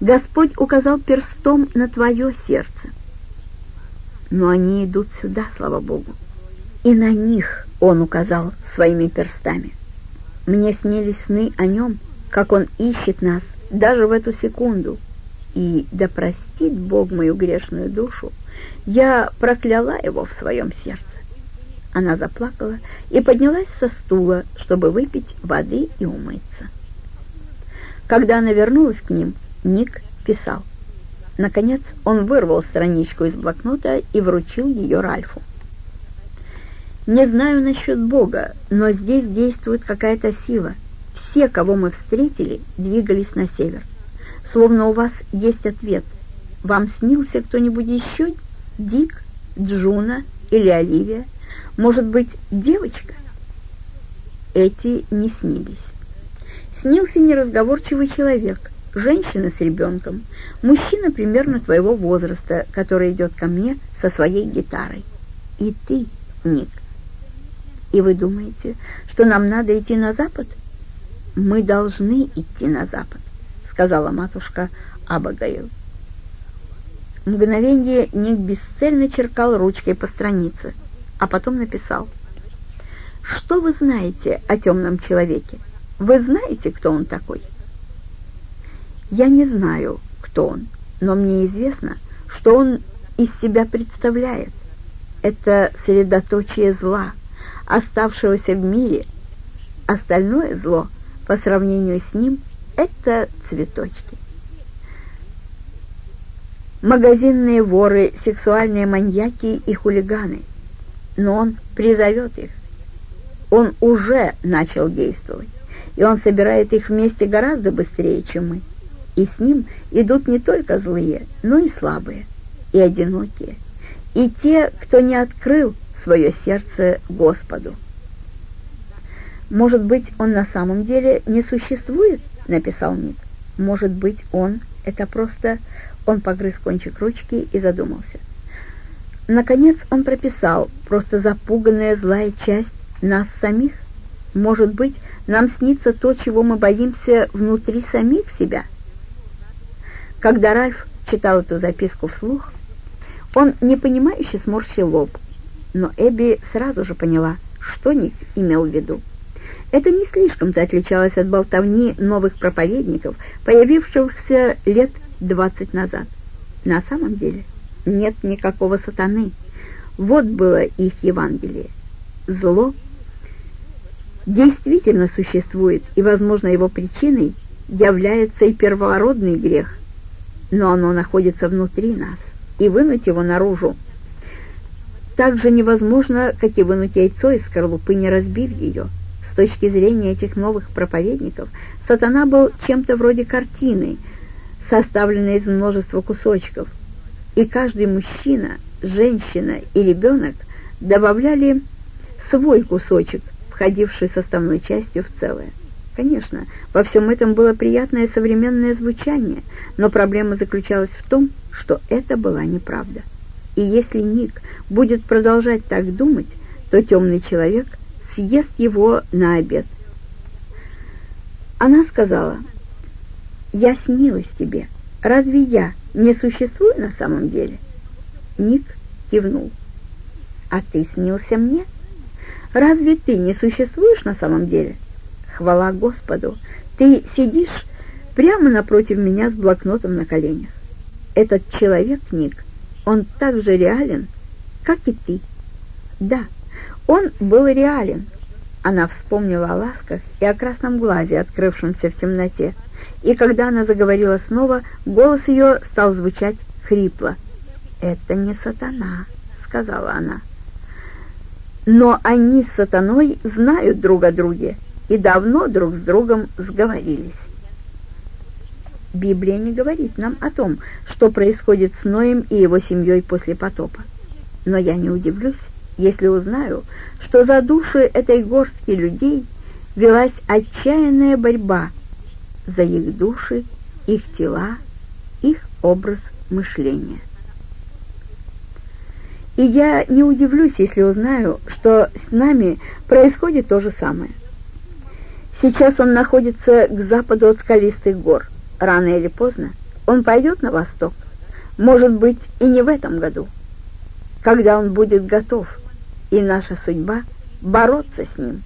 Господь указал перстом на твое сердце. Но они идут сюда, слава Богу. И на них он указал своими перстами. Мне снились сны о нем, как он ищет нас даже в эту секунду. И да простит Бог мою грешную душу, я прокляла его в своем сердце. Она заплакала и поднялась со стула, чтобы выпить воды и умыться. Когда она вернулась к ним, Ник писал. Наконец он вырвал страничку из блокнота и вручил ее Ральфу. «Не знаю насчет Бога, но здесь действует какая-то сила. Все, кого мы встретили, двигались на север. Словно у вас есть ответ. Вам снился кто-нибудь еще? Дик, Джуна или Оливия? Может быть, девочка?» Эти не снились. Снился неразговорчивый человек, женщина с ребенком, мужчина примерно твоего возраста, который идет ко мне со своей гитарой. И ты, Ник. И вы думаете, что нам надо идти на запад? Мы должны идти на запад, сказала матушка Абагаил. Мгновение Ник бесцельно черкал ручкой по странице, а потом написал. «Что вы знаете о темном человеке? Вы знаете, кто он такой?» Я не знаю, кто он, но мне известно, что он из себя представляет. Это средоточие зла, оставшегося в мире. Остальное зло, по сравнению с ним, это цветочки. Магазинные воры, сексуальные маньяки и хулиганы. Но он призовет их. Он уже начал действовать, и он собирает их вместе гораздо быстрее, чем мы и с ним идут не только злые, но и слабые, и одинокие, и те, кто не открыл свое сердце Господу. «Может быть, он на самом деле не существует?» — написал Ник. «Может быть, он — это просто...» Он погрыз кончик ручки и задумался. Наконец он прописал, просто запуганная злая часть нас самих. Может быть, нам снится то, чего мы боимся внутри самих себя — когда Ральф читал эту записку вслух, он непонимающе сморщил лоб, но Эбби сразу же поняла, что Ник имел в виду. Это не слишком-то отличалось от болтовни новых проповедников, появившихся лет двадцать назад. На самом деле нет никакого сатаны. Вот было их Евангелие. Зло действительно существует, и, возможно, его причиной является и первородный грех, но оно находится внутри нас, и вынуть его наружу так же невозможно, как и вынуть яйцо из скорлупы, не разбив ее. С точки зрения этих новых проповедников, сатана был чем-то вроде картины, составленной из множества кусочков, и каждый мужчина, женщина и ребенок добавляли свой кусочек, входивший составной частью в целое. Конечно, во всем этом было приятное современное звучание, но проблема заключалась в том, что это была неправда. И если Ник будет продолжать так думать, то темный человек съест его на обед. Она сказала, «Я снилась тебе. Разве я не существую на самом деле?» Ник кивнул. «А ты снился мне? Разве ты не существуешь на самом деле?» Хвала Господу! Ты сидишь прямо напротив меня с блокнотом на коленях. Этот человек, Ник, он так же реален, как и ты. Да, он был реален. Она вспомнила о ласках и о красном глазе, открывшемся в темноте. И когда она заговорила снова, голос ее стал звучать хрипло. «Это не сатана», — сказала она. «Но они с сатаной знают друг о друге, и давно друг с другом сговорились. Библия не говорит нам о том, что происходит с Ноем и его семьей после потопа. Но я не удивлюсь, если узнаю, что за души этой горстки людей велась отчаянная борьба за их души, их тела, их образ мышления. И я не удивлюсь, если узнаю, что с нами происходит то же самое. Сейчас он находится к западу от скалистых гор. Рано или поздно Он пойдет на восток, может быть, и не в этом году, когда он будет готов, и наша судьба — бороться с ним.